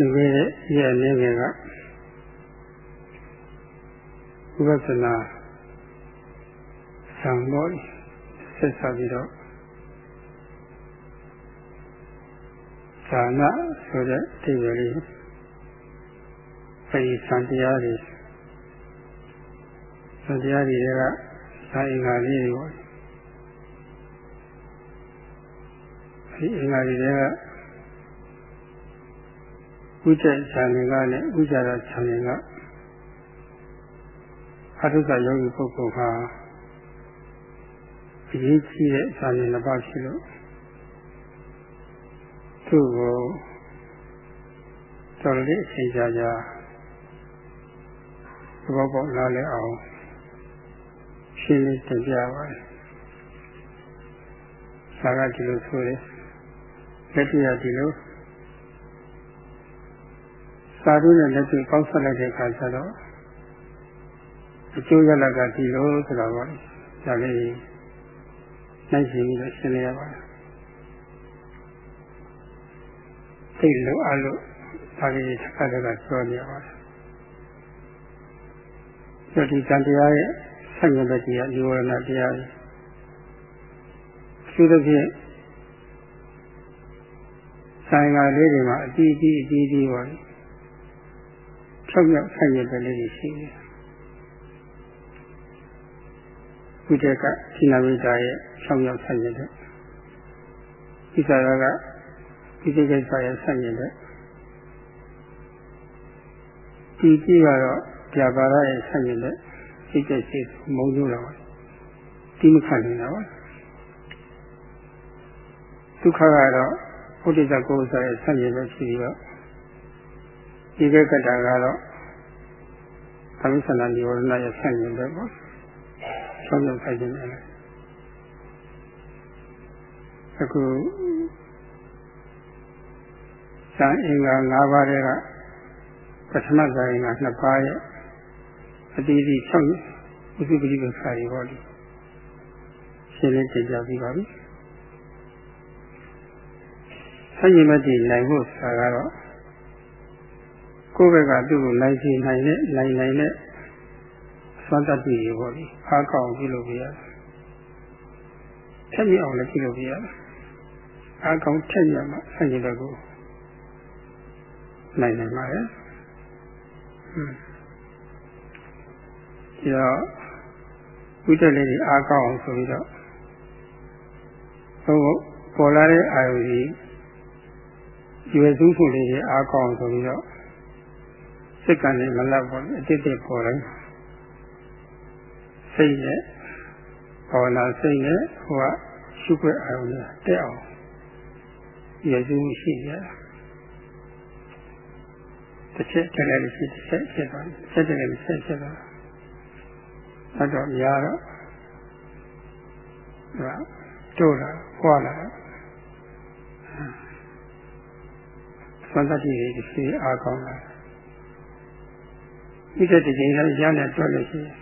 လူခဲ့တဲ့ရဲ့အနေငယ်ကဥပဒနာဆံပေါ်ဆက်ဆက်ပြီးတော့ဇာနာဆိုတဲ့ဒီလိုလေးအဲဒီသံတရားတွေသံတရားတွေကဇာအင်္ဂါလေးတွေပေါ့ဒီအင်္ဂါတွေက ဥကျဇာနေကနဲ့ဥကြရဇာနေကအထုကယောဂီပုဂ္ဂိုလ်ဟာအရေးကြီးတဲ့ဇာနေနှစ်ပါးရှိလို့သူ့ကိုတော်လေးအချိန်ကြာကြာသဘောပေါက်လာလဲအောင်ရှင်းလင်းတင်ပြပါတယ်။သာကဒီလိုဆိုတယ်။လက်တွေ့ရဒီလို သာဓုနဲ့လက်တွေ့ပေါင်းဆက်လိုက်တဲ့အခါကျတော့အကျိုးရလကဒီလိုဆိုတာပေါ့။ဒါလေးနိုင်ရှိပြီးတော့ရှင်းလင်းရပါတယ်။သိလို့အလို့ဒါလေးတစ်ခါတည်းကပြောနေရပါတယ်။ဒီတန်တရားရဲ့ဆက်ရတဲ့တရားဒီဝရဏတရားကြီးသူတို့ဖြင့်ဆိုင်ကလေးတွေမှာအတီးအတီးအတီးအတီးပါ ဖြောက်ရောက်ဆက်ရတဲ့လေးတွေရှိတယ်ဘုဒ္ဓကသီနာမိတာရဲ့ဖြောက်ရောက်ဆက်ရတဲ့ဒီစာရကဒီကိစ္စရဲ့ဆက်ရတဲ့ဒီကြည့်ကတော့ပြပါရရဲ့ဆက်ရတဲ့စိတ်ကြိုက်စိတ်မုန်းလို့တော့ဒီမခံနေတာပါဒုက္ခကတော့ဘုဒ္ဓဇကိုယ်စားရဲ့ဆက်ရည်ပဲရှိပြီးတော့ ဒီကကတာကတော့သမိသနာဒီဝရဏရဲ့ဆက်ရည်ပဲပေါ့ဆုံးဖြတ်ဆိုင်နေတယ်အခုဇာအင်္ဂါ၅ပါးတွေကပထမဇာအင်္ဂါ၂ပါးရဲ့အတီးတီး၆ဥစုပတိပ္ပစာတွေဟောဒီရှင်းလင်းတင်ပြပြီးပါပြီဆက်ရင်မတည်နိုင်ဖို့ဆိုတာကတော့ ကိုယ့်ဘက်ကသူ့ကိုနိုင်စီနိုင်တဲ့နိုင်နိုင်တဲ့စွမ်းတတ်ပြီးဟောဒီအားကောင်းပြုလုပ်ပြရတယ်ထက်မြအောင်လည်းပြုလုပ်ပြရတယ်အားကောင်းထက်မြမှဆက်ရင်ဘက်ကိုနိုင်နိုင်ပါရဲ့ဟွန်းဒီတော့ဝိတက်လေးတွေအားကောင်းအောင်ဆိုပြီးတော့ဟိုပေါ်လာတဲ့အာယုကြီးရွယ်စုဖို့လေးတွေအားကောင်းအောင်ဆိုပြီးတော့ စိတ်ကနေမလတ်ပေါ်အတိတ်တွေပေါ်တိုင်းစိတ်နဲ့ဘာဝနာစိတ်နဲ့ဟိုကရှုခွင့်အာယုနဲ့တက်အောင်ရွယ်စုမှုရှိကြတစ်ချက်တက်လိုက်ရှိတစ်ချက်ဖြစ်သွားတစ်ချက်တက်လိုက်ဆက်ဖြစ်သွားတ်တော့များတော့ဟာတို့လာပွားလာသံသတိတွေရှိအားကောင်းလာ ဒီတဲ့ဒီချိန်လည်းရနဲ့တွက်လို့ရှိရင်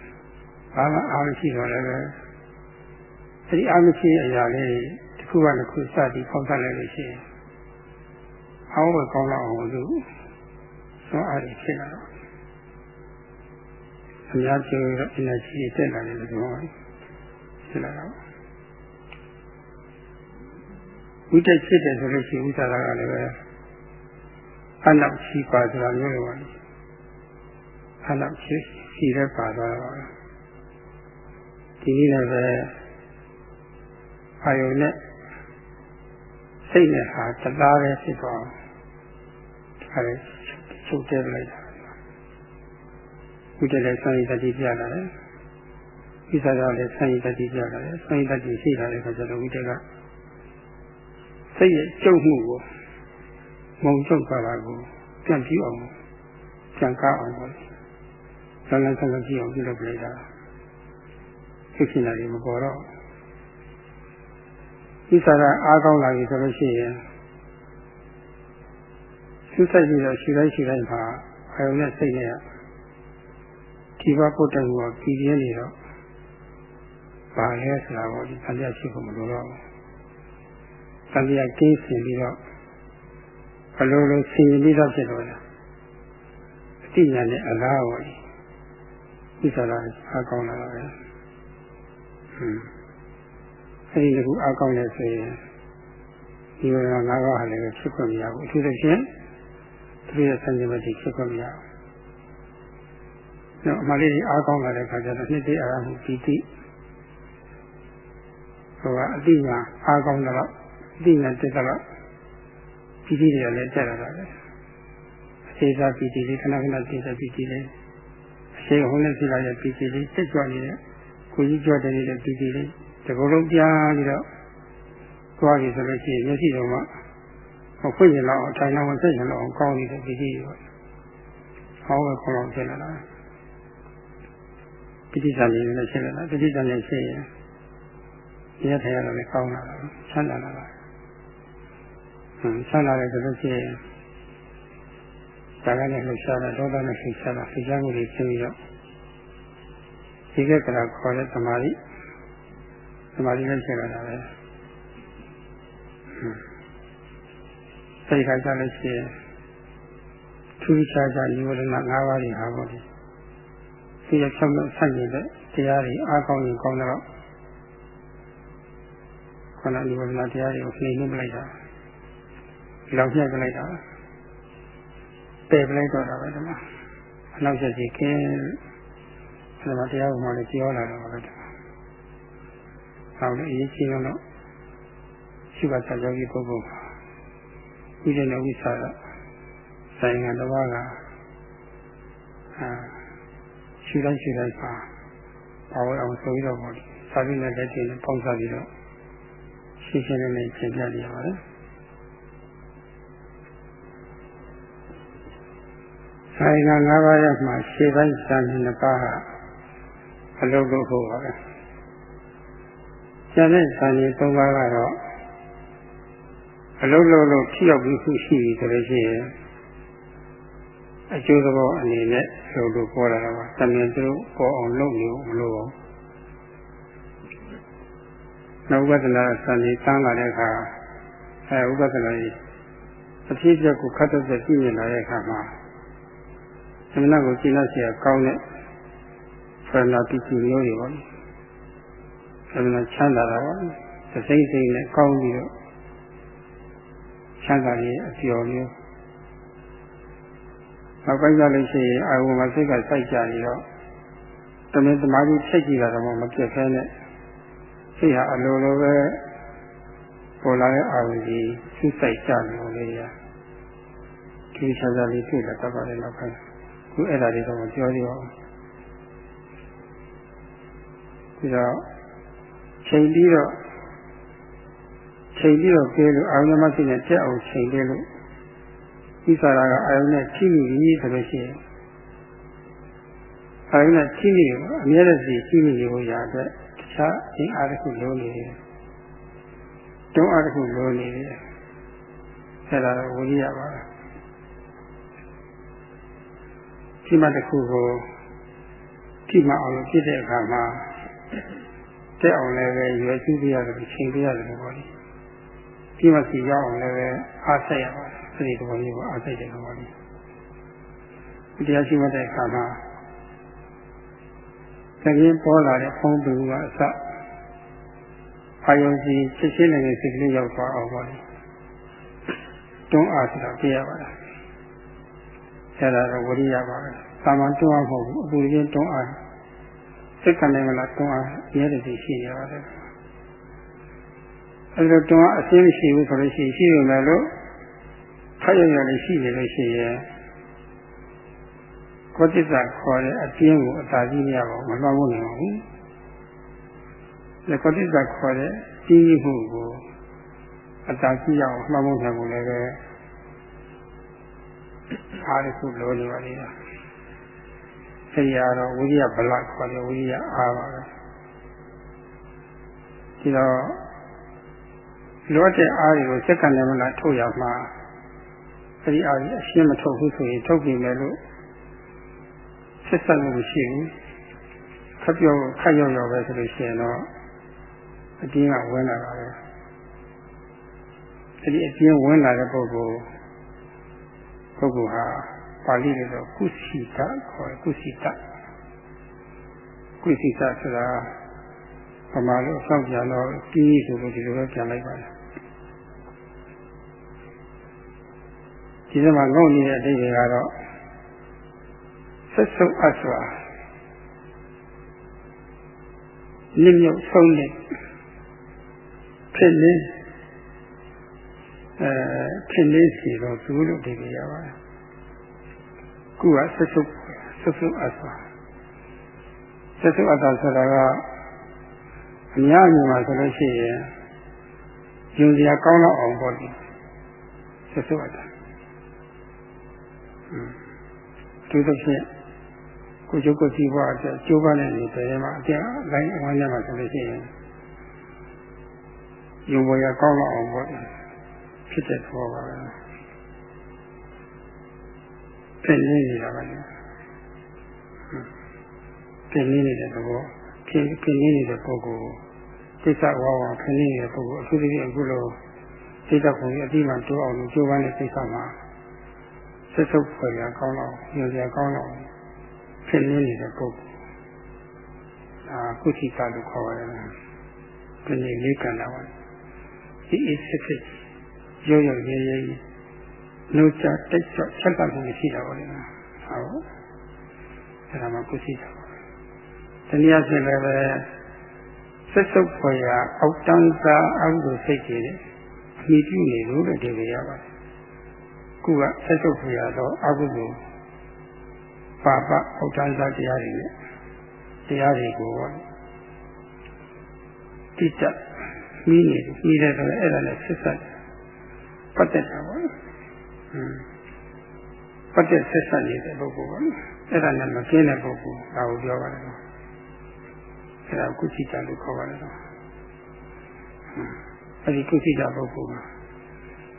ဘာမှအားမရှိတော့လည်းပဲအဲဒီအားမရှိအရာလေးတစ်ခုကတစ်ခုစသည်ပေါက်ဆက်လိုက်လို့ရှိရင်အောင်းဝကောင်းလောက်အောင်လို့ဆိုအားဖြဖြစ်လာတော့အများကြီးတော့ energy တက်လာတယ်လို့ပြောပါတယ်ဖြစ်လာတော့ဝိတက်ဖြစ်တယ်ဆိုလို့ရှိရင်ဥစ္စာကလည်းပဲအနောက်ရှိပါဆိုတာမျိုးလိုပါလေ အနောက်ရှိရှိတဲ့ပါသွားတာဒီနည်းနဲ့ပဲအာယုနဲ့စိတ်နဲ့ဟာတသားပဲဖြစ်သွားအဲဒါချုပ်တယ်လိုက်တာဝိတ္တလည်းဆွမ်းရည်တတိပြလာတယ်။ဒီစားကြောင့်လည်းဆွမ်းရည်တတိပြလာတယ်။ဆွမ်းရည်တတိရှိလာတဲ့အခါကျတော့ဝိတ္တကစိတ်ရဲ့ကျုပ်မှုကိုမုံကျုပ်သွားတာကိုပြန်ကြည့်အောင်ပြန်ကားအောင်ပါ။ ဆန်းဆန်းဆန်းကြည့်အောင်ပြုလုပ်လိုက်တာ။ဖြစ်ဖြစ်လာတယ်မပေါ်တော့ဒီစားကအားကောင်းလာပြီဆိုလို့ရှိရင်သူ့ဆိုင်ပြီးတော့ရှိတိုင်းရှိတိုင်းမှာအယုံနဲ့စိတ်နဲ့ဒီဘပုတ္တကပြည်ပြင်းနေတော့ဘာလဲဆိုတာကိုဒီသံဃာရှိဖို့မလိုတော့ဘူးသံဃာကင်းစင်ပြီးတော့ဘလိုလိုဆင်ញင်ပြီးတော့ဖြစ်လို့လားအတိညာနဲ့အလားဟော ဒီစားလာအားကောင်းလာတာပဲဟွန်းအဲဒီတကူအားကောင်းနေဆိုရင်ဒီလိုငါးပါးဟာလည်းဖြစ်ခွင့်မရဘူးအထူးသဖြင့်သူရဲ့ဆံခြင်းမတိဖြစ်ခွင့်မရဘူး။နော်အမှလေးအားကောင်းလာတဲ့ခါကျတော့နှစ်တိအာမှုပီတိဟိုကအတိညာအားကောင်းတော့အတိညာတက်တော့ပီတိတွေကလည်းတက်လာတာပဲ။အခြေစားပီတိလေးခဏခဏတည်တဲ့ပီတိလေး အခြေဟိုနဲ့ဖြစ်လာတဲ့ပီတိလေးတက်ကြွနေတဲ့ကိုကြီးကြွတဲ့နေတဲ့ပီတိလေးဒီကုလုံးပြားပြီးတော့သွားပြီဆိုလို့ရှိရင်မျက်စိတော်မှာဟိုဖွင့်ရင်တော့အထိုင်တော်ဆက်ရင်တော့ကောင်းနေတဲ့ပီတိတွေပေါ့။ဟောပဲခေါင်းဖြစ်လာတာပီတိစာလေးနဲ့ဖြစ်လာတာပီတိစာလေးဖြစ်ရင်ဒီရထိုင်ရတော့လည်းကောင်းလာတာချမ်းသာလာတာ။ဟွန်းချမ်းသာတယ်ဆိုလို့ရှိရင် ဇာကနဲ့လှူရှားတာဒေါသနဲ့လှူရှားတာလှူရှားမှုတွေဖြစ်ပြီးတော့ဒီကကရာခေါ်တဲ့သမာဓိသမာဓိနဲ့ဖြစ်လာတာပဲ။စိတ်ခါကြလို့ရှိရင်ထူးခြားခြားနိဝရဏ၅ပါးတွေဟာပေါ့ဒီဒီရဖြောင်းလို့ဆက်နေတဲ့တရားတွေအားကောင်းရင်ကောင်းတော့ခန္ဓာနိဝရဏတရားတွေကိုနှိမ့်နှိမ့်လိုက်တာလောက်ညှက်လိုက်တာ ပယ်ပလိုက်တော့တာပဲဒီမှာအနောက်ချက်ကြီးကင်းဒီမှာတရားဥပမာလေးပြောလာတော့ပဲဒီမှာဟောလေအရေးကြီးတော့ရှိပါစာယောဂီပုဂ္ဂိုလ်ဥဒ္ဒနာဝိသရဆိုင်ငံတစ်ပါးကအာရှူလိုက်ရှူလိုက်ပါပါဝဲအောင်ဆိုပြီးတော့ပေါ့စာပြီးနဲ့လက်ချင်းပေါင်းစားပြီးတော့ရှင်းရှင်းလင်းလင်းသင်ပြနေရပါတယ် ဆိုင်ငံ၅ပါးရမှာရှေ့ပိုင်းစာနှစ်ပါးဟာအလုပ်လုပ်ဖို့ပါပဲကျန်တဲ့စာနှစ်၃ပါးကတော့အလုံးလုံးလုံးထိရောက်ပြီးခုရှိပြီဆိုလို့ရှိရင်အကျိုးသဘောအနေနဲ့ဆိုလို့ပြောတာပါတမင်သူတို့ပေါ်အောင်လုပ်နေမလို့ပါနောက်ဥပဒနာစံနေတန်းလာတဲ့အခါအဲဥပဒနာကြီးအဖြစ်အပျက်ကိုခတ်သက်သက်ကြည့်မြင်လာတဲ့အခါမှာ သမဏကိုရှင်းလို့ရှိရကောင်းတဲ့ဖရဏတိတိမျိုးတွေပေါ့သမဏချမ်းသာတာပေါ့သစိမ့်စိမ့်နဲ့ကောင်းပြီးတော့ချမ်းသာရေးအကျော်မျိုးနောက်ပိုင်းကျလို့ရှိရင်အာဝမှာစိတ်ကစိုက်ကြနေတော့တမင်သမားကြီးဖြစ်ကြည့်တာတော့မပြတ်ခဲနဲ့စိတ်ဟာအလိုလိုပဲပေါ်လာတဲ့အာဝကြီးစိတ်စိုက်ကြနေလို့လေရဒီချာချာလေးတွေ့လာတတ်ပါတယ်နောက်ပိုင်း ခုအဲ့ဒါတွေတော့မပြောသေးပါဘူးဒီတော့ချိန်ပြီးတော့ချိန်ပြီးတော့ကျဲလို့အာယုံမရှိနဲ့တက်အောင်ချိန်တယ်လို့ဤစာရာကအာယုံနဲ့ချိမိပြီဆိုလို့ရှိရင်အာယုံနဲ့ချိမိတယ်အများနဲ့စီချိမိနေဖို့ရအတွက်တခြားအင်းအားတစ်ခုလုံးနေတယ်တုံးအားတစ်ခုလုံးနေတယ်အဲ့ဒါဝိရိယပါပဲ ဒီမှာတစ်ခုကိုဒီမှာအောင်လို့ဖြစ်တဲ့အခါမှာတက်အောင်လည်းပဲရွယ်ကြည့်ပြရတယ်ချိန်ပြရတယ်ပေါ့လေဒီမှာစီရောက်အောင်လည်းပဲအားဆက်ရပါတယ်အဲဒီသဘောမျိုးကိုအားဆက်တဲ့သဘောလေးတရားရှိမှတဲ့အခါမှာတကင်းပေါ်လာတဲ့ဖုံးသူကအစအာယုံစီချက်ချင်းနဲ့စိတ်ကလေးရောက်သွားအောင်ပါလေတွန်းအားဆိုတာပြရပါတယ် အဲဒါတော့ဝရိယပါပဲသာမန်တွန်းအားမဟုတ်ဘူးအပူရင်းတွန်းအားစိတ်ကနေမလားတွန်းအားရဲတဲ့စီရှိရပါတယ်အဲလိုတွန်းအားအရှင်းမရှိဘူးဆိုလို့ရှိရင်ရှိနေမယ်လို့ဖတ်ရရလေးရှိနေလို့ရှိရင်ကိုတိစ္ဆာခေါ်တဲ့အပြင်းကိုအသာကြီးမရပါဘူးမလွှမ်းမိုးနိုင်ပါဘူး။ဒီကိုတိစ္ဆာခေါ်တဲ့ကြီးမှုကိုအသာကြီးအောင်လွှမ်းမိုးနိုင်ဖို့လည်းပဲ အားတစ်ခုလိုနေပါလိမ့်မယ်။အဲဒီကတော့ဝိရိယဗလခေါ်တဲ့ဝိရိယအားပါပဲ။ဒီတော့လောတဲ့အားတွေကိုစက္ကန့်နဲ့မလားထုတ်ရမှာအဲဒီအားကြီးအရှင်းမထုတ်ဘူးဆိုရင်ထုတ်ပြင်မယ်လို့ဆက်ဆက်မှုမရှိဘူးခပ်ပြောခက်ရောက်ရောက်ပဲဆိုလို့ရှိရင်တော့အတင်းကဝင်လာတာပဲအဲဒီအတင်းဝင်လာတဲ့ပုဂ္ဂိုလ် ပုဂ္ဂိုလ်ဟာပါဠိလိုတော့ကုစီတခေါ်ကုစီတကုစီတဆိုတာပမာလို့စောင့်ကြတော့ကြီးဆိုလို့ဒီလိုပဲပြန်လိုက်ပါလားဒီထဲမှာငုံနေတဲ့အတိတ်တွေကတော့ဆက်စုပ်အပ်စွာနစ်မြုပ်ဆုံးနေဖြစ်နေ အဲဖြစ်နေစီတော့သူလို့ဒီလိုရပါတယ်ခုကဆက်စုပ်ဆက်စုပ်အပ်စွာဆက်စုပ်အပ်စွာဆိုတာကအများကြီးမှာဆိုလို့ရှိရင်ယုံစရာကောင်းတော့အောင်ပေါ့ဒီဆက်စုပ်အပ်တာသူတို့ဖြင့်ကိုကျုပ်ကိုစီးပွားအတွက်ကျိုးပန်းနေတယ်မှာအကျအတိုင်းအဝမ်းရမှာဆိုလို့ရှိရင်ယုံပေါ်ရကောင်းတော့အောင်ပေါ့ ဖြစ်တဲ့သဘောပါပဲဖြစ်နေနေတာပါလေဖြစ်နေနေတဲ့သဘောဖြစ်ဖြစ်နေနေတဲ့ပုဂ္ဂိုလ်စိတ်ဝါဝါဖြစ်နေတဲ့ပုဂ္ဂိုလ်အထူးသဖြင့်အခုလိုစိတ်ဓာတ်ကိုအတိအမှတိုးအောင်ကြိုးပမ်းတဲ့စိတ်ဆောင်မှာဆက်ဆုပ်ဖွယ်ရကောင်းတော့ညွှန်စရာကောင်းတော့ဖြစ်နေနေတဲ့ပုဂ္ဂိုလ်အာကုသိကလို့ခေါ်ရတယ်ဒီနေ့လေးကံတာပါဒီအစ်စစ် စစ်ရိုးရိုးရေးရေးနှုတ်ချတိတ်ချချက်တတ်မှုရှိတာပါလေဟုတ်အဲ့ဒါမှကုသိကပါတနည်းအားဖြင့်လည်းပဲဆက်ဆုပ်ဖွယ်ရအောက်တန်းစားအောက်ကိုစိတ်ကြည်တယ်အမိပြုနေလို့လည်းဒီလိုရပါတယ်ခုကဆက်ဆုပ်ဖွယ်ရတော့အကုသိုလ်ပါပအောက်တန်းစားတရားတွေနဲ့တရားတွေကိုတိကျမိနေမိတယ်ဆိုတော့အဲ့ဒါနဲ့ဆက်ဆက် ပတ်သက်တာပေါ့ပတ်သက်ဆက်ဆက်နေတဲ့ပုဂ္ဂိုလ်ပေါ့အဲ့ဒါနဲ့မကင်းတဲ့ပုဂ္ဂိုလ်ဒါကိုပြောပါတယ်အဲ့ဒါကုသိတလို့ခေါ်ပါတယ်အဲ့ဒီကုသိတပုဂ္ဂိုလ်က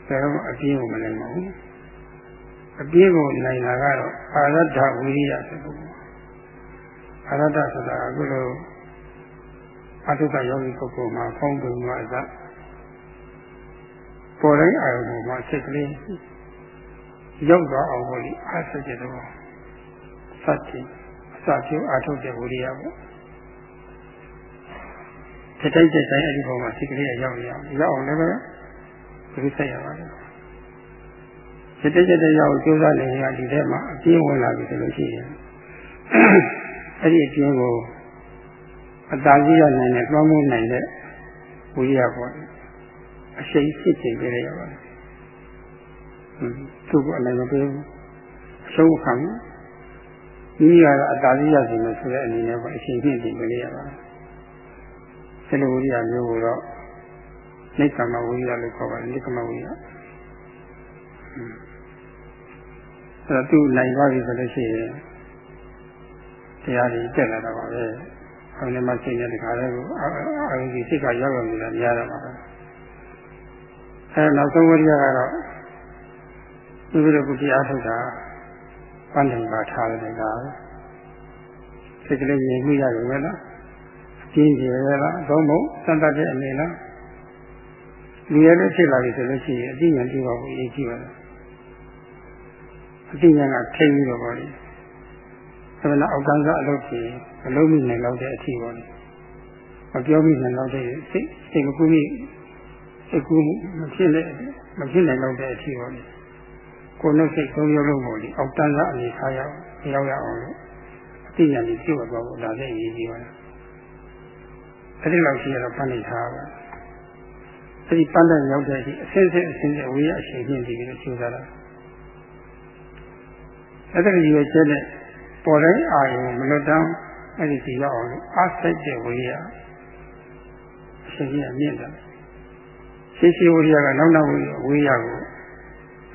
ဘယ်တော့အပြင်းကိုမနိုင်ပါဘူးအပြင်းကိုနိုင်တာကတော့အာရဒဝိရိယဆိုပုဂ္ဂိုလ်အာရဒဆိုတာအခုလိုအထုကယောဂီပုဂ္ဂိုလ်မှာဖုံးပုံမှာအစ ပေါ်တိုင်းအာရုံမှာစိတ်ကလေးရောက်သွားအောင်လို့အားစိတ်တဲ့တော့စัจจิအစကျိုးအာထုတဲ့ဝိရိယပေါ့တတိုက်တဲ့တိုင်းအဲ့ဒီပုံမှာစိတ်ကလေးရောက်ရအောင်ရောက်အောင်လည်းပဲဒီစိတ်ရပါတယ်တတိယတရောက်ကျိုးစားနေရဒီထဲမှာအပြင်းဝင်လာပြီဆိုလို့ရှိရင်အဲ့ဒီအပြင်းကိုအတားကြီးရနိုင်တဲ့တွန်းမှုနိုင်တဲ့ဝိရိယပေါ့ အရှိန်ဖြစ်ချိန်ပြရရပါတယ်သူကအနိုင်မပေးဘူးအရှုံးခံမိမိကတော့အတားကြီးရစီမယ်ဆိုတဲ့အနေနဲ့ပေါ့အရှိန်ဖြစ်ချိန်ပြရရပါတယ်ဆယ်လိုဝိရိယမျိုးကိုတော့နိက္ခမဝိရိယလို့ခေါ်ပါတယ်နိက္ခမဝိရိယအဲ့တော့သူနိုင်သွားပြီဆိုလို့ရှိရင်တရားကြီးတက်လာတော့ပါပဲ။အဲဒီမှာစိတ်နဲ့တခါတည်းကိုအာရုံကြီးစိတ်ကရောက်ရောက်နေတာများတော့ပါပဲ။ အဲနောက်ဆုံးဝိရိယကတော့ဒီလိုကုတရားထုတ်တာပန်းတိုင်ပါထားတယ်ကစိတ်ကလေးမြင်မှုရရုံပဲလား။ကျင်းကြရလား။သုံးဖို့စံတတ်တဲ့အနေလား။လူရတဲ့ဖြစ်လာပြီဆိုလို့ရှိရင်အတိညာပြုပါဖို့အရေးကြီးပါတယ်။အတိညာကထိပြီးတော့ပေါ့လေဒါကအောက်ကန်းစားအလုပ်ကြီးအလုံးမိနိုင်တော့တဲ့အထီပေါ့လေမပြောမိနိုင်တော့တဲ့စိတ်စိတ်မကူးမိ စိတ်ကူးမဖြစ်နဲ့မဖြစ်နိုင်တော့တဲ့အထီပေါ့လေကိုယ်နဲ့စိတ်သုံးရုပ်လုံးပေါ့လေအောက်တန်းစားအနေထားရအောင်ရောက်ရအောင်လို့အတိညာကြီးပြုတ်သွားဖို့ဒါလည်းအရေးကြီးပါတယ်အဲ့ဒီလောက်ရှိရတော့ဖန်နေထားပါအဲ့ဒီပန်းတဲ့ရောက်တဲ့အထိအစင်းစင်းအစင်းစင်းဝေးရအချိန်ချင်းတည်ပြီးတော့ကျိုးစားတာအဲ့ဒါကြီးရဲ့ကျက်တဲ့ပေါ်တိုင်းအာရုံမလွတ်တမ်းအဲ့ဒီစီရောက်အောင်လို့အားစိတ်တဲ့ဝိရိယအရှင်ကြီးအမြင့်တယ် ရှိရှိဝိရိယကနောက်နောက်ဝိရိယကို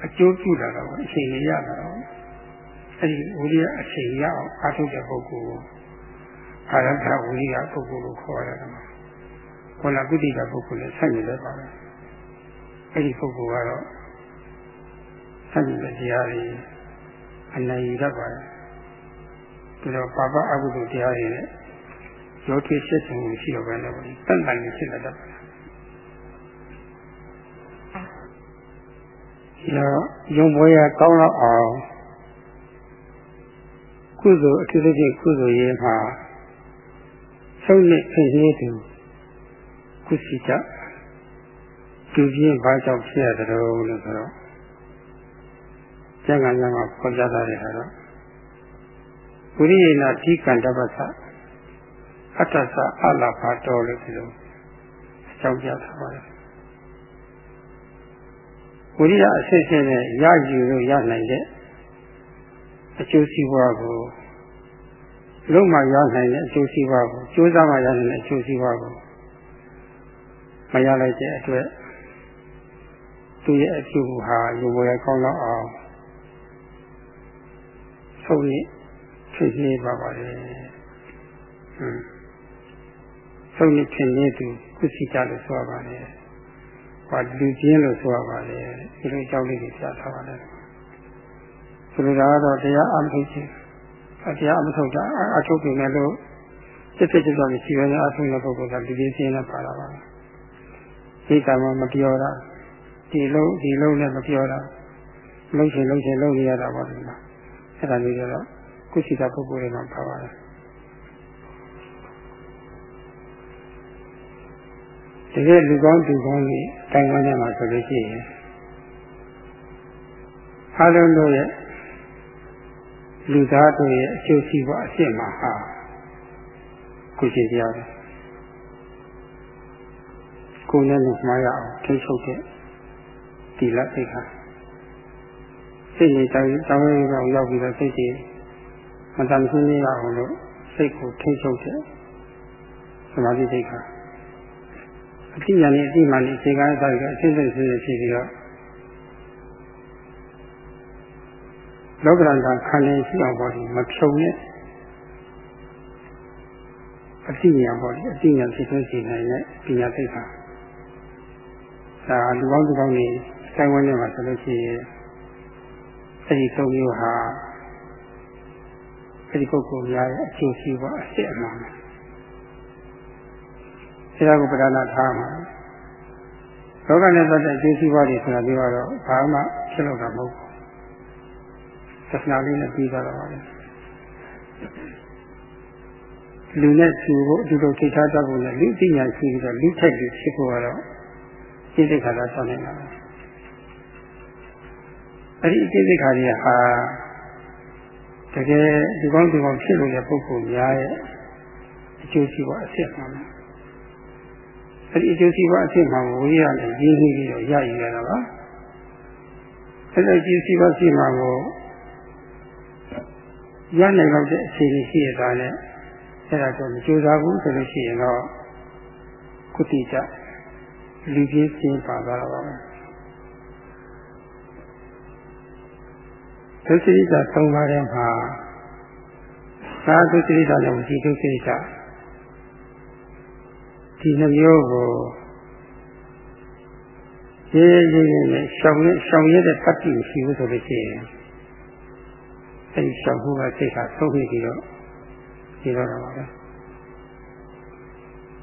အကျိုးပြုတာတော့အရှင်ကြီးရတာတော့အဲ့ဒီဝိရိယအရှင်ရအောင်အားထုတ်တဲ့ပုဂ္ဂိုလ်ကိုအာရထဝိရိယပုဂ္ဂိုလ်ကိုခေါ်ရတယ်မှာခေါ်လာကုတိကပုဂ္ဂိုလ်နဲ့ဆက်နေတယ်ပါပဲအဲ့ဒီပုဂ္ဂိုလ်ကတော့ဆက်နေတဲ့တရားတွေအနိုင်ရတတ်ပါတယ်ပြီးတော့ပါပအကုသိုလ်တရားတွေနဲ့ရောထွေးဆက်ဆံမှုရှိတော့ပဲလည်းတန်တန်နေဖြစ်လာတတ်ပါတယ် ရုံပွဲရကောင်းတော့အောင်ကုသိုလ်အထူးသဖြင့်ကုသိုလ်ရေးမှာဆုံးနှစ်ဖြစ်ရေးသူကုသိကြသူပြင်းဘာကြောင့်ဖြစ်ရတယ်လို့ဆိုတော့ကျန်ကံကမှာခေါ်ကြတာတွေကတော့ဝိရိယနာဓိကံတပ္ပသအတ္တသအလဖာတော်လို့ဒီလိုအကြောင်းပြထားပါတယ် ဝိရိယအစစ်စစ်နဲ့ရယူလို့ရနိုင်တဲ့အကျိုးစီးပွားကိုလုံးမရနိုင်တဲ့အကျိုးစီးပွားကိုကြိုးစားမှရနိုင်တဲ့အကျိုးစီးပွားကိုမရလိုက်တဲ့အတွက်သူရဲ့အကျိုးဟာရုပ်ဝယ်ကောင်းတော့အောင်ဆုံးရဖြစ်နေပါပါလေဟွန်းဆုံးရဖြစ်နေသူကုသိကြလို့ဆိုရပါလေ ဟာလူချင်းလို့ဆိုရပါလေဒီလိုကြောက်လေးတွေပြထားပါလေဆိုလိုတာကတော့တရားအမှုချင်းတရားအမှုထုတ်တာအထုတ်ပြင်တယ်လို့စစ်စစ်ကြောက်နေရှိရတဲ့အထုံးတဲ့ပုဂ္ဂိုလ်ကလူချင်းချင်းနဲ့ပါလာပါစိတ်ကမှမပြောတာဒီလုံးဒီလုံးနဲ့မပြောတာလုံးချင်လုံးချင်လုံးနေရတာပါဒီမှာအဲ့ဒါလေးကတော့ကုသိတာပုဂ္ဂိုလ်တွေမှာပါပါတယ် တကယ်လူကောင်းသူကောင်းကြီးတိုင်ဝမ်ထဲမှာဆိုလို့ရှိရင်အားလုံးတို့ရဲ့လူသားတို့ရဲ့အကျိုးစီးပွားအစ်စ်မှာဟာကုသိတရားတွေကိုယ်နဲ့လည်းမှားရအောင်ထိချုပ်တဲ့ဒီလက်စိတ်ဟာစိတ်နဲ့တောင်းတောင်းရအောင်ရောက်ပြီးတော့စိတ်ကြီးမတန်ရှင်းရအောင်လို့စိတ်ကိုထိချုပ်တဲ့သမာဓိစိတ်ဟာ အတိညာနဲ့အတိမှန်နဲ့အခြေခံအစားကအစစ်စစ်စစ်ဖြစ်ပြီးတော့လောကရန်ကခံနေရှိအောင်ပေါ့ဒီမဖြုံနဲ့အတိညာပေါ့ဒီအတိညာဖြစ်သွင်းစီနိုင်တဲ့ပညာသိက္ခာဒါလူကောင်းသူကောင်းနေဆိုင်ဝန်းထဲမှာဆိုလို့ရှိရင်အဲဒီသုံးမျိုးဟာအဲဒီပုဂ္ဂိုလ်များရဲ့အကျိုးစီးပွားအစစ်အမှန် ဆရာကပဒနာထားမှာလောကနဲ့ပတ်သက်အကျိုးစီးပွားတွေဆိုတာပြောတော့ဘာမှဖြစ်လို့တာမဟုတ်ဘူးသစ္စာလေးနဲ့ပြီးသွားတော့ပါလေလူနဲ့သူကိုအတူတူထိထားတတ်ဖို့နဲ့လူသိညာရှိပြီးတော့လူထိုက်လူဖြစ်ဖို့ကတော့စိတ်သိက္ခာသာဆောင်းနေတာအဲ့ဒီစိတ်သိက္ခာတွေဟာတကယ်ဒီကောင်းဒီကောင်းဖြစ်လို့တဲ့ပုဂ္ဂိုလ်များရဲ့အကျိုးစီးပွားအဖြစ်မှန်တယ် အဲ့ဒီအကျိုးစီးပွားအဖြစ်မှန်ကိုဝိရနဲ့ရင်းနှီးပြီးတော့ရယူရတာပါအဲ့ဒီအကျိုးစီးပွားရှိမှကိုရနိုင်တော့တဲ့အခြေအနေရှိရတာနဲ့အဲ့ဒါတော့မကြိုးစားဘူးဆိုလို့ရှိရင်တော့ကုတိကြလူကြီးစင်းပါသွားတော့ပါမယ်ဒုစိတသုံးပါးထဲမှာသာဒုစိတနဲ့ဝစီဒုစိတ ဒီနှမျိုးကိုရေးရေးရေးနဲ့ရှောင်ရရှောင်ရတဲ့တတ်တိရှိဘူးဆိုလို့ရှိရင်အဲဒီရှောင်ဖို့ကစိတ်ကသုံးပြီးတော့ဒီတော့ပါပဲ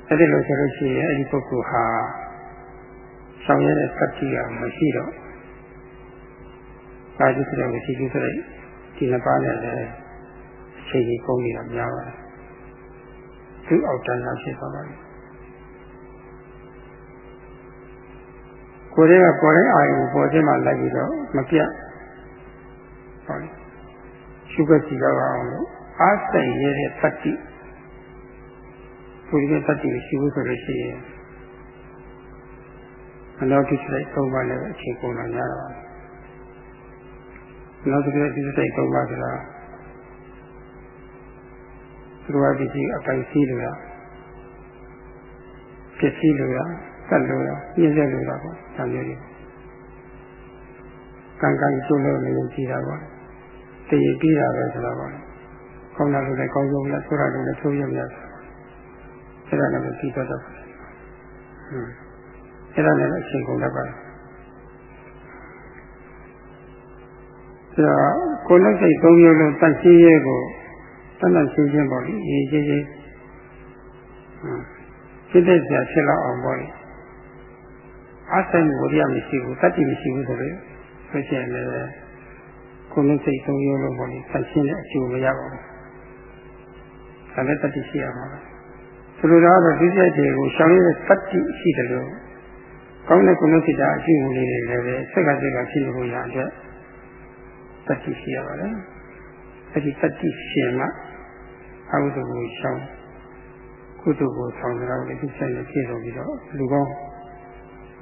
အဲ့ဒီလိုဆိုလို့ရှိရင်အဲ့ဒီပုဂ္ဂိုလ်ဟာဆောင်ရတဲ့သတ္တိကမရှိတော့ကာယစိတ်နဲ့ရှိစိတ်ဒီနှစ်ပါးနဲ့လည်းအခြေကြီးကုန်နေတာများပါတယ်သူအောက်တန်းလာဖြစ်သွားပါပြီ ကိုယ်တည်းကပေါ်တဲ့အာရုံပေါ်ခြင်းမှလိုက်ပြီးတော့မပြတ်ဟုတ်ရှုပ်စီရောက်အောင်လို့အားစိတ်ရတဲ့သတ္တိကိုယ်ရဲ့သတ္တိရှိဘူးဆိုလို့ရှိရင်အနောက်တိစိတ်သုံးပါးလည်းအချိန်ကုန်လာကြတော့အနောက်တိစိတ်သုံးပါးဆိုတာသူတော်ဒီကြီးအပိုင်စီးလို့ရဖြစ်စီးလို့ရ သတ်လို့ရပြည့်စက်လို့ရပေါ့ဆံမျိုးတွေကံကံကျိုးလို့လည်းကြည့်တာပေါ့တည်ပြီးတာပဲဆိုတော့ပေါ့ကောင်းတာလို့လည်းကောင်းရုံနဲ့ဆိုတာလို့လည်းဆိုးရုံနဲ့အဲ့ဒါလည်းပြီးတော့တော့ဟွန်းအဲ့ဒါလည်းအချိန်ကုန်တတ်ပါတယ်ဆိုတော့ကိုယ်လက်စိတ်သုံးမျိုးလုံးတန့်ရှင်းရဲကိုတန့်တန့်ရှင်းရှင်းပေါ့လေရေးရေးရေးဟွန်းစိတ်သက်သာဖြစ်လောက်အောင်ပေါ့လေ အားဆိုင်ဝိရိယမရှိဘူးတတ္တိမရှိဘူးဆိုတော့ဆိုရှင်လည်းကိုယ်နဲ့စိတ်ဆုံးရုံးလို့ပေါ့လေဆက်ရှင်းတဲ့အကျိုးမရပါဘူး။ဒါလည်းတတိရှိရမှာပဲ။ဆိုလိုတာကတော့ဒီစိတ်တွေကိုရှောင်ရတဲ့တတိရှိတယ်လို့ကောင်းတဲ့ကိုယ်နဲ့စိတ်ဓာတ်အရှိမှုလေးတွေလည်းပဲစက်ကစက်ကဖြစ်လို့ရတဲ့တတိရှိရပါတယ်။အဲဒီတတိရှင်မှအဝိဇ္ဇကိုရှောင်ကုသိုလ်ကိုဆောင်ကြတော့ဒီစိတ်နဲ့ပြည့်စုံပြီးတော့လူကောင်း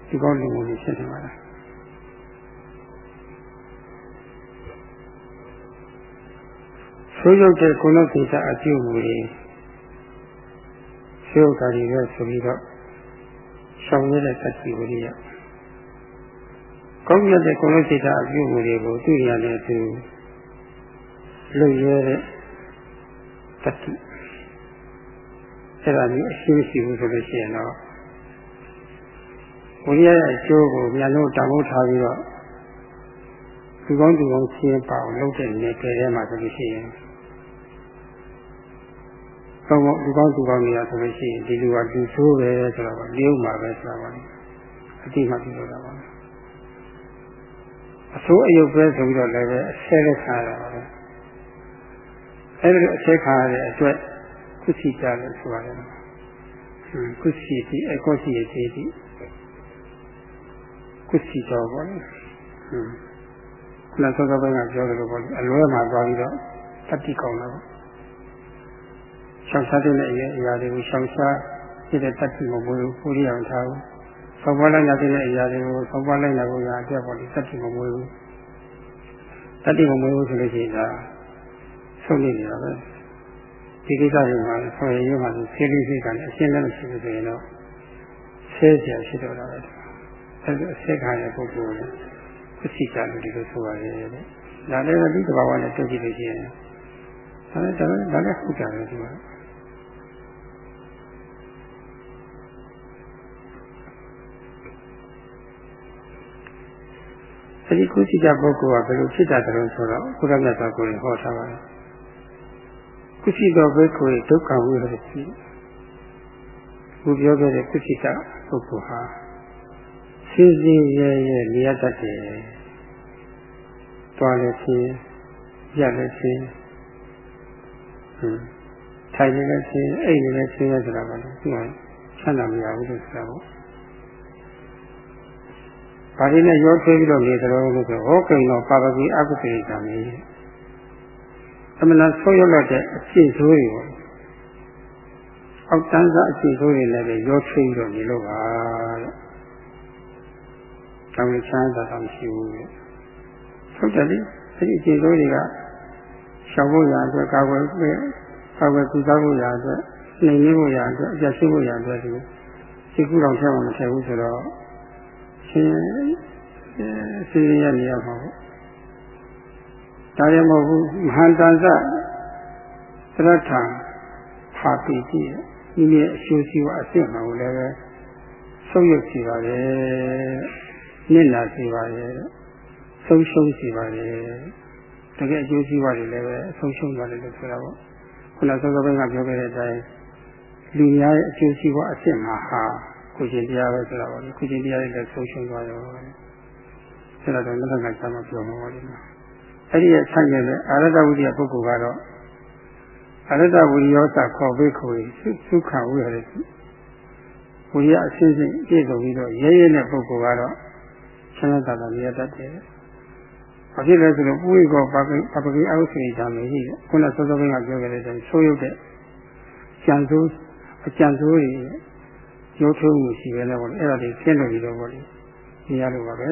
လူကောင်းလူမှုတွေဖြစ်နေပါလား။ဆိုးရုပ်တဲ့ကုလသိတာအကျိုးမူတွေဆိုးရုပ်တာတွေပဲဆိုပြီးတော့ရှောင်ရတဲ့သတိဝိရိယကောင်းမြတ်တဲ့ကုလသိတာအကျိုးမူတွေကိုသူ့ရတဲ့သူလုံရတဲ့သတိအဲ့ဒါမျိုးအရှင်းရှိဘူးဆိုလို့ရှိရင်တော့ ဝိရိယရဲ့အကျိုးကိုမြန်လို့တောင်းဖို့ထားပြီးတော့ဒီကောင်းဒီကောင်းရှင်းပါအောင်လုပ်တဲ့နေပေထဲမှာဆိုလို့ရှိရင်တော့ဒီကောင်းဒီကောင်းနေရဆိုလို့ရှိရင်ဒီလူကလူဆိုးပဲဆိုတော့လျုံမှာပဲဆိုတာပါအတိမှပြုလို့တာပါအဆိုးအယုတ်ပဲဆိုပြီးတော့လည်းပဲအဆဲလက်ခါရတာပါအဲဒီလိုအဆဲခါရတဲ့အတွက်ကုသိကြလို့ဆိုရတယ်ကုသိတိအကောစီတိတိ ကုသိတော်ပေါ့လေခုနသောကပိုင်းကပြောတယ်လို့ပေါ့လေအလွဲမှာသွားပြီးတော့တတိကောင်းတော့ရှောင်ရှားတဲ့အရာအရာတွေကိုရှောင်ရှားဖြစ်တဲ့တတ်တိမမွေးဘူးပူရိအောင်ထားဘူး။ဆောက်ပွားလိုက်ရတဲ့အရာတွေကိုဆောက်ပွားလိုက်နိုင်ဖို့ရာအတွက်ပေါ့လေတတ်တိမမွေးဘူး။တတ်တိမမွေးဘူးဆိုလို့ရှိရင်ဒါဆုံးနေနေတာပဲ။ဒီကိစ္စတွေမှာဆော်ရည်ရမှာဆေးလေးစိတ်ကလည်းအရှင်းလည်းမရှိဘူးဆိုရင်တော့ဆဲကြရှိတော့တာပဲ။ အဲဒီအဆက်ခံတဲ့ပုဂ္ဂိုလ်လည်းခုစီကြလို့ဒီလိုဆိုပါရဲ့တဲ့။ဒါလည်းဒီတဘာဝနဲ့တွေ့ကြည့်လို့ရှိရင်ဒါလည်းဒါလည်းဒါလည်းဟုတ်ကြတယ်ဒီမှာ။အဲဒီကုသိကပုဂ္ဂိုလ်ကဘယ်လိုဖြစ်တာတုံးဆိုတော့ဘုရားမြတ်စွာဘုရားဟောထားပါတယ်ကုသိတော်ဘိက္ခုဒုက္ခဝိရတိဘုပြောခဲ့တဲ့ကုသိကပုဂ္ဂိုလ်ဟာ စည်းစည်းရဲရဲလျက်တတ်တယ်တွားလည်းချင်းရလည်းချင်းဟွန်းထိုင်လည်းချင်းအိတ်လည်းချင်းရဆိုတာပါလို့သူကဆန္ဒမရဘူးလို့ဆိုတာပေါ့ဘာတွေနဲ့ရောထွေးပြီးတော့နေကြတော့လို့ဆိုဟောကိန်းတော့ပါပတိအကုသိကံကြီးအမှန်တော့ဆိုးရွက်တဲ့အကျင့်ဆိုးတွေပေါ့အောက်တန်းစားအကျင့်ဆိုးတွေလည်းပဲရောထွေးပြီးတော့နေလို့ပါတဲ့ တောင်းချမ်းသာတော့မရှိဘူးတဲ့ဟုတ်တယ်လေအဲဒီအကျင့်ဆိုးတွေကရှောင်ဖို့ရအတွက်ကာဝယ်ပဲကာဝယ်ကုသဖို့ရအတွက်နှိမ်နှင်းဖို့ရအတွက်အကျရှိဖို့ရအတွက်ဒီစိတ်ကူးတော်ထဲမှာမထည့်ဘူးဆိုတော့ရှင်စီရရနေရမှာပေါ့ဒါလည်းမဟုတ်ဘူးမဟာတန်စသရထံဖာပိတိဒီနေ့အရှိရှိဝအစ်စ်မှာကိုလည်းပဲဆုပ်ယုပ်စီပါတယ် နစ်နာစီပါတယ်ဆုံးရှုံးစီပါတယ်တကယ်အကျိုးစီးပွားတွေလည်းပဲဆုံးရှုံးသွားတယ်လို့ဆိုတာပေါ့ခုနစောစောပိုင်းကပြောခဲ့တဲ့အတိုင်းလူများရဲ့အကျိုးစီးပွားအစ်စ်မှာဟာကုရှင်တရားပဲဆိုတာပေါ့လေကုရှင်တရားတွေလည်းဆုံးရှုံးသွားရောဆက်တော့လက်ထက်ကစမ်းမပြောမှာပါလိမ့်မယ်အဲ့ဒီရဲ့ဆန့်ကျင်တဲ့အာရတဝိရိယပုဂ္ဂိုလ်ကတော့အာရတဝိရိယောသခေါ်ပြီးခေါ်ပြီးသုခဝိရတိဝိရိယအစစ်စစ်ပြည့်စုံပြီးတော့ရဲရဲတဲ့ပုဂ္ဂိုလ်ကတော့ ဆန္ဒတာတာမြတ်တတ်တယ်ဘာဖြစ်လဲဆိုတော့ပုရိကောပါပိပပကိအောက်စီဓာမေရှိတယ်ခုနစောစောကပြောခဲ့တဲ့အတိုင်းဆိုးရုပ်တဲ့ကြံစိုးအကြံစိုးတွေရုပ်ထုံးမှုရှိပဲလေပေါ့အဲ့ဒါတွေရှင်းလို့ပြီးတော့ပေါ့လေနေရလို့ပါပဲ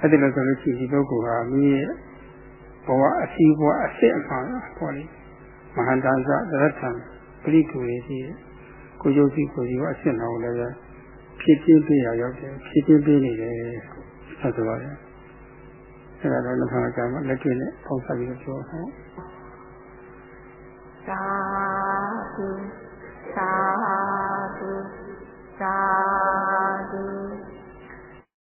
အဲ့ဒီလိုဆိုလို့ရှိရင်ဒီပုဂ္ဂိုလ်ဟာမိရဲ့ဘဝအစီဘဝအစစ်အမှန်ပေါ့လေမဟာတန်စသရထံပရိကူရေးရှိတယ်ကိုယုတ်စီကိုကြီးကအစစ်တော်လည်းပဲ ဖြစ်ပြပေးရရောက်တယ်ဖြစ်ပြပေးနေတယ်ဆက်ဆိုပါတယ်အဲ့ဒါတော့နောက်ခါကျမှလက်တွေ့နဲ့ပေါင်းစပ်ပြီးပြောဟုတ်သာသုသာသုသာသု